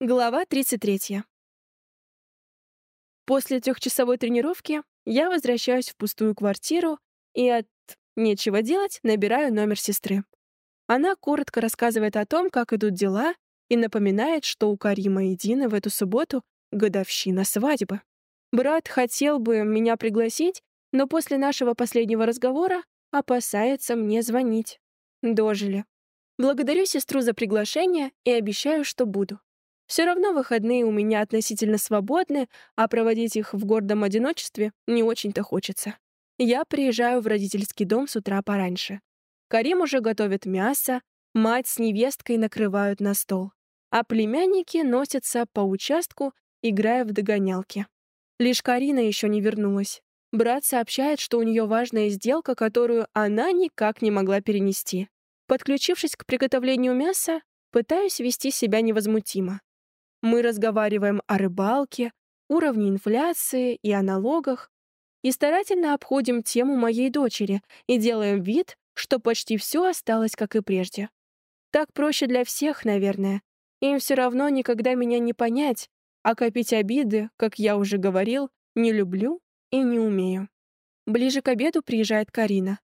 Глава 33. После трехчасовой тренировки я возвращаюсь в пустую квартиру и от нечего делать набираю номер сестры. Она коротко рассказывает о том, как идут дела, и напоминает, что у Карима и Дины в эту субботу годовщина свадьбы. Брат хотел бы меня пригласить, но после нашего последнего разговора опасается мне звонить. Дожили. Благодарю сестру за приглашение и обещаю, что буду. Все равно выходные у меня относительно свободны, а проводить их в гордом одиночестве не очень-то хочется. Я приезжаю в родительский дом с утра пораньше. Карим уже готовит мясо, мать с невесткой накрывают на стол, а племянники носятся по участку, играя в догонялки. Лишь Карина еще не вернулась. Брат сообщает, что у нее важная сделка, которую она никак не могла перенести. Подключившись к приготовлению мяса, пытаюсь вести себя невозмутимо. Мы разговариваем о рыбалке, уровне инфляции и о налогах, и старательно обходим тему моей дочери и делаем вид, что почти все осталось, как и прежде. Так проще для всех, наверное. Им все равно никогда меня не понять, а копить обиды, как я уже говорил, не люблю и не умею. Ближе к обеду приезжает Карина.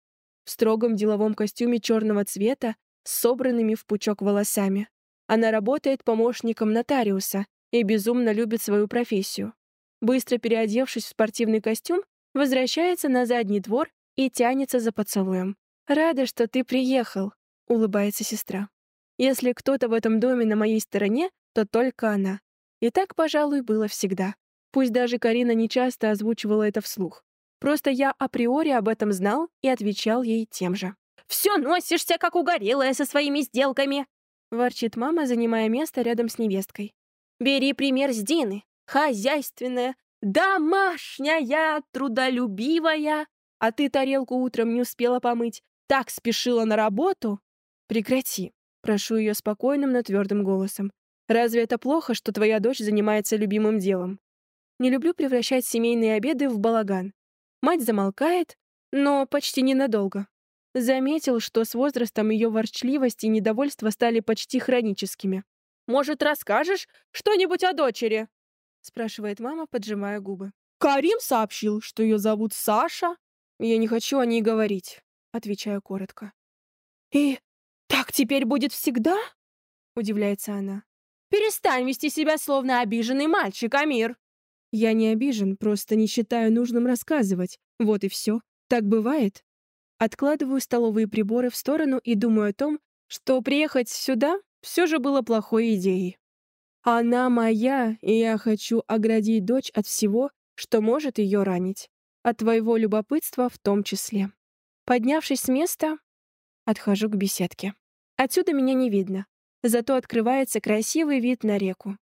В строгом деловом костюме черного цвета с собранными в пучок волосами. Она работает помощником нотариуса и безумно любит свою профессию. Быстро переодевшись в спортивный костюм, возвращается на задний двор и тянется за поцелуем. «Рада, что ты приехал», — улыбается сестра. «Если кто-то в этом доме на моей стороне, то только она. И так, пожалуй, было всегда. Пусть даже Карина не часто озвучивала это вслух. Просто я априори об этом знал и отвечал ей тем же. «Все носишься, как угорелая, со своими сделками!» Ворчит мама, занимая место рядом с невесткой. «Бери пример с Дины. Хозяйственная, домашняя, трудолюбивая. А ты тарелку утром не успела помыть. Так спешила на работу?» «Прекрати», — прошу ее спокойным, но твердым голосом. «Разве это плохо, что твоя дочь занимается любимым делом?» Не люблю превращать семейные обеды в балаган. Мать замолкает, но почти ненадолго. Заметил, что с возрастом ее ворчливость и недовольство стали почти хроническими. «Может, расскажешь что-нибудь о дочери?» — спрашивает мама, поджимая губы. «Карим сообщил, что ее зовут Саша». «Я не хочу о ней говорить», — отвечаю коротко. «И так теперь будет всегда?» — удивляется она. «Перестань вести себя словно обиженный мальчик, Амир!» «Я не обижен, просто не считаю нужным рассказывать. Вот и все. Так бывает?» Откладываю столовые приборы в сторону и думаю о том, что приехать сюда все же было плохой идеей. Она моя, и я хочу оградить дочь от всего, что может ее ранить. От твоего любопытства в том числе. Поднявшись с места, отхожу к беседке. Отсюда меня не видно, зато открывается красивый вид на реку.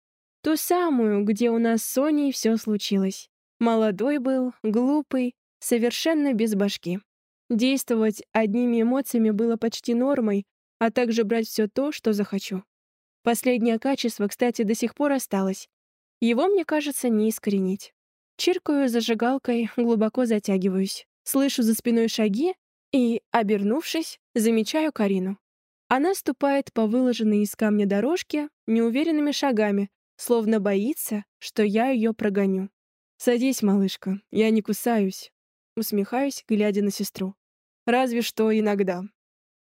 Ту самую, где у нас с Соней все случилось. Молодой был, глупый, совершенно без башки. Действовать одними эмоциями было почти нормой, а также брать все то, что захочу. Последнее качество, кстати, до сих пор осталось. Его, мне кажется, не искоренить. Чиркаю зажигалкой, глубоко затягиваюсь. Слышу за спиной шаги и, обернувшись, замечаю Карину. Она ступает по выложенной из камня дорожке неуверенными шагами, словно боится, что я ее прогоню. «Садись, малышка, я не кусаюсь», Усмехаюсь, глядя на сестру. Разве что иногда.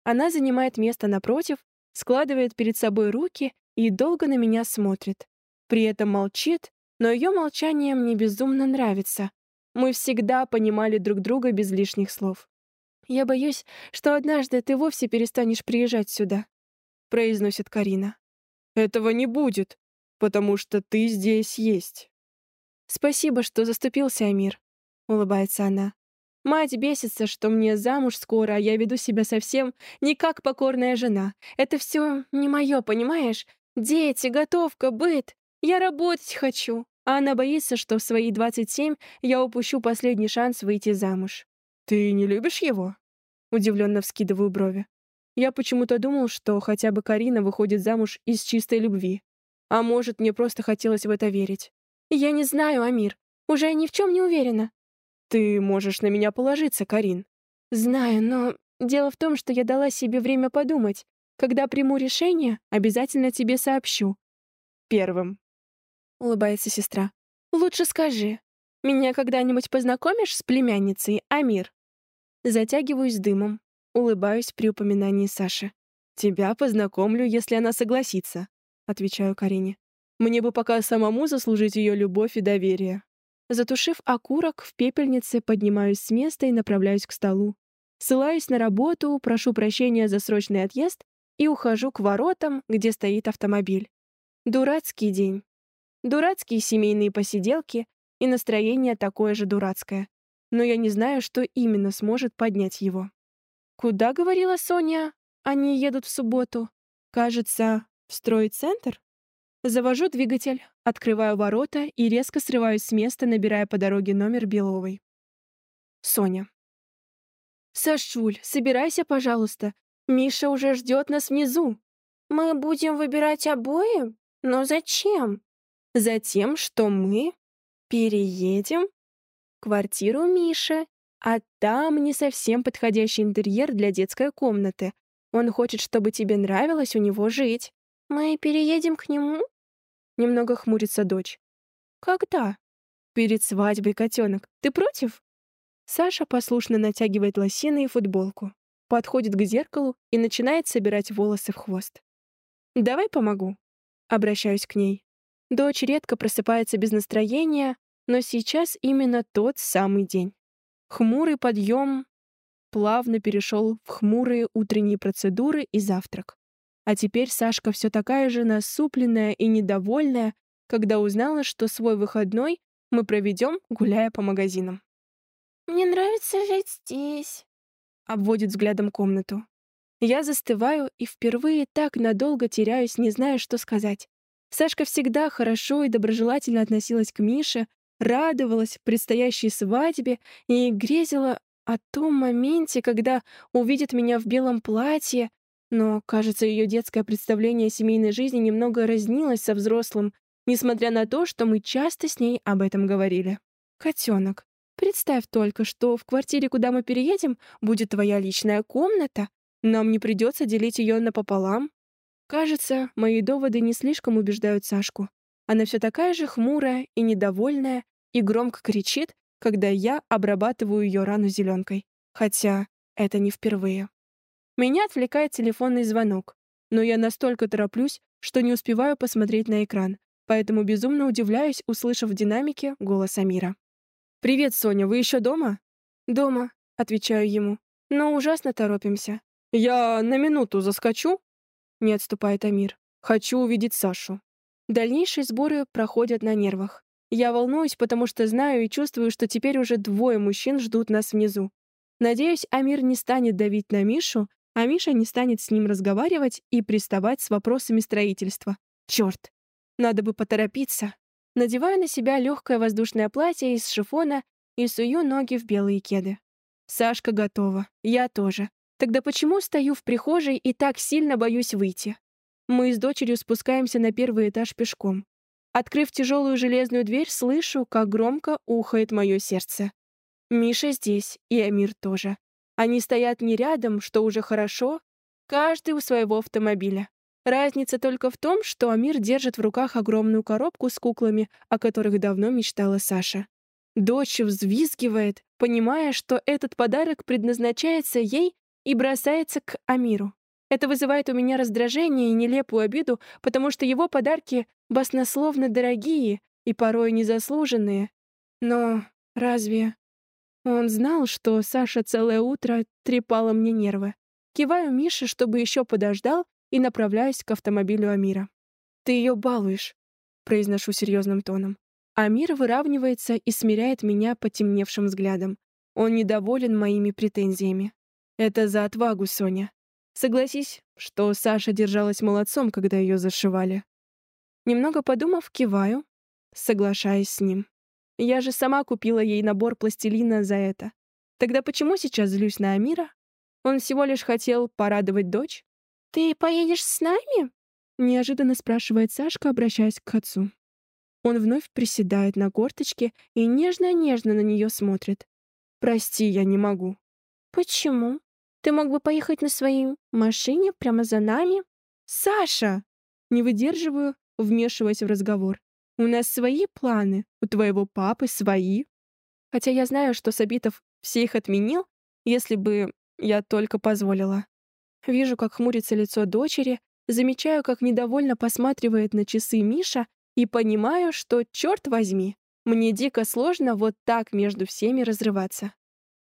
Она занимает место напротив, складывает перед собой руки и долго на меня смотрит. При этом молчит, но ее молчание мне безумно нравится. Мы всегда понимали друг друга без лишних слов. «Я боюсь, что однажды ты вовсе перестанешь приезжать сюда», — произносит Карина. «Этого не будет, потому что ты здесь есть». «Спасибо, что заступился, Амир», — улыбается она. Мать бесится, что мне замуж скоро, а я веду себя совсем не как покорная жена. Это все не мое, понимаешь? Дети, готовка, быт. Я работать хочу. А она боится, что в свои 27 я упущу последний шанс выйти замуж. «Ты не любишь его?» Удивленно вскидываю брови. Я почему-то думал, что хотя бы Карина выходит замуж из чистой любви. А может, мне просто хотелось в это верить. Я не знаю, Амир. Уже ни в чем не уверена. Ты можешь на меня положиться, Карин. Знаю, но дело в том, что я дала себе время подумать. Когда приму решение, обязательно тебе сообщу. первым», — улыбается сестра. «Лучше скажи, меня когда-нибудь познакомишь с племянницей, Амир?» Затягиваюсь дымом, улыбаюсь при упоминании Саши. «Тебя познакомлю, если она согласится», — отвечаю Карине. «Мне бы пока самому заслужить ее любовь и доверие». Затушив окурок, в пепельнице поднимаюсь с места и направляюсь к столу. Ссылаюсь на работу, прошу прощения за срочный отъезд и ухожу к воротам, где стоит автомобиль. Дурацкий день. Дурацкие семейные посиделки и настроение такое же дурацкое. Но я не знаю, что именно сможет поднять его. Куда, говорила Соня, они едут в субботу? Кажется, в стройцентр? Завожу двигатель, открываю ворота и резко срываюсь с места, набирая по дороге номер Беловой. Соня. «Сашуль, собирайся, пожалуйста. Миша уже ждет нас внизу. Мы будем выбирать обои? Но зачем?» «Затем, что мы переедем в квартиру Миши, а там не совсем подходящий интерьер для детской комнаты. Он хочет, чтобы тебе нравилось у него жить». «Мы переедем к нему?» Немного хмурится дочь. «Когда?» «Перед свадьбой, котенок. Ты против?» Саша послушно натягивает лосины и футболку, подходит к зеркалу и начинает собирать волосы в хвост. «Давай помогу», — обращаюсь к ней. Дочь редко просыпается без настроения, но сейчас именно тот самый день. Хмурый подъем плавно перешел в хмурые утренние процедуры и завтрак. А теперь Сашка все такая же насупленная и недовольная, когда узнала, что свой выходной мы проведем, гуляя по магазинам. «Мне нравится жить здесь», — обводит взглядом комнату. Я застываю и впервые так надолго теряюсь, не зная, что сказать. Сашка всегда хорошо и доброжелательно относилась к Мише, радовалась предстоящей свадьбе и грезила о том моменте, когда увидит меня в белом платье, но, кажется, ее детское представление о семейной жизни немного разнилось со взрослым, несмотря на то, что мы часто с ней об этом говорили. Котенок, Представь только, что в квартире, куда мы переедем, будет твоя личная комната. Нам не придется делить ее напополам. Кажется, мои доводы не слишком убеждают Сашку. Она все такая же хмурая и недовольная, и громко кричит, когда я обрабатываю ее рану зеленкой. Хотя это не впервые. Меня отвлекает телефонный звонок, но я настолько тороплюсь, что не успеваю посмотреть на экран, поэтому безумно удивляюсь, услышав в динамике голос Амира. «Привет, Соня, вы еще дома?» «Дома», — отвечаю ему. «Но ужасно торопимся». «Я на минуту заскочу?» Не отступает Амир. «Хочу увидеть Сашу». Дальнейшие сборы проходят на нервах. Я волнуюсь, потому что знаю и чувствую, что теперь уже двое мужчин ждут нас внизу. Надеюсь, Амир не станет давить на Мишу, а Миша не станет с ним разговаривать и приставать с вопросами строительства. Черт, надо бы поторопиться. Надеваю на себя легкое воздушное платье из шифона и сую ноги в белые кеды. Сашка готова, я тоже. Тогда почему стою в прихожей и так сильно боюсь выйти? Мы с дочерью спускаемся на первый этаж пешком. Открыв тяжелую железную дверь, слышу, как громко ухает мое сердце. Миша здесь, и Амир тоже. Они стоят не рядом, что уже хорошо, каждый у своего автомобиля. Разница только в том, что Амир держит в руках огромную коробку с куклами, о которых давно мечтала Саша. Дочь взвизгивает, понимая, что этот подарок предназначается ей и бросается к Амиру. Это вызывает у меня раздражение и нелепую обиду, потому что его подарки баснословно дорогие и порой незаслуженные. Но разве... Он знал, что Саша целое утро трепала мне нервы. Киваю Мише, чтобы еще подождал, и направляюсь к автомобилю Амира. «Ты ее балуешь», — произношу серьезным тоном. Амир выравнивается и смиряет меня потемневшим взглядом. Он недоволен моими претензиями. Это за отвагу, Соня. Согласись, что Саша держалась молодцом, когда ее зашивали. Немного подумав, киваю, соглашаясь с ним. Я же сама купила ей набор пластилина за это. Тогда почему сейчас злюсь на Амира? Он всего лишь хотел порадовать дочь? «Ты поедешь с нами?» — неожиданно спрашивает Сашка, обращаясь к отцу. Он вновь приседает на корточке и нежно-нежно на нее смотрит. «Прости, я не могу». «Почему? Ты мог бы поехать на своей машине прямо за нами?» «Саша!» Не выдерживаю, вмешиваясь в разговор. «У нас свои планы, у твоего папы свои». Хотя я знаю, что Сабитов все их отменил, если бы я только позволила. Вижу, как хмурится лицо дочери, замечаю, как недовольно посматривает на часы Миша и понимаю, что, черт возьми, мне дико сложно вот так между всеми разрываться.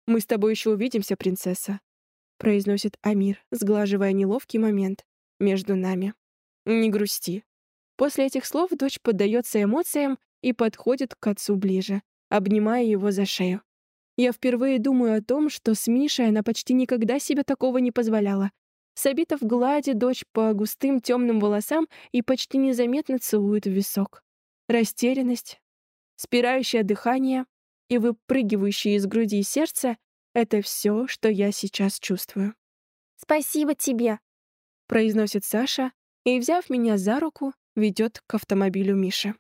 «Мы с тобой еще увидимся, принцесса», — произносит Амир, сглаживая неловкий момент между нами. «Не грусти». После этих слов дочь поддается эмоциям и подходит к отцу ближе, обнимая его за шею. Я впервые думаю о том, что с Мишей она почти никогда себе такого не позволяла. Сабитов гладит дочь по густым темным волосам и почти незаметно целует в висок. Растерянность, спирающее дыхание и выпрыгивающее из груди сердце — это все, что я сейчас чувствую. «Спасибо тебе», — произносит Саша и, взяв меня за руку, ведет к автомобилю Миши.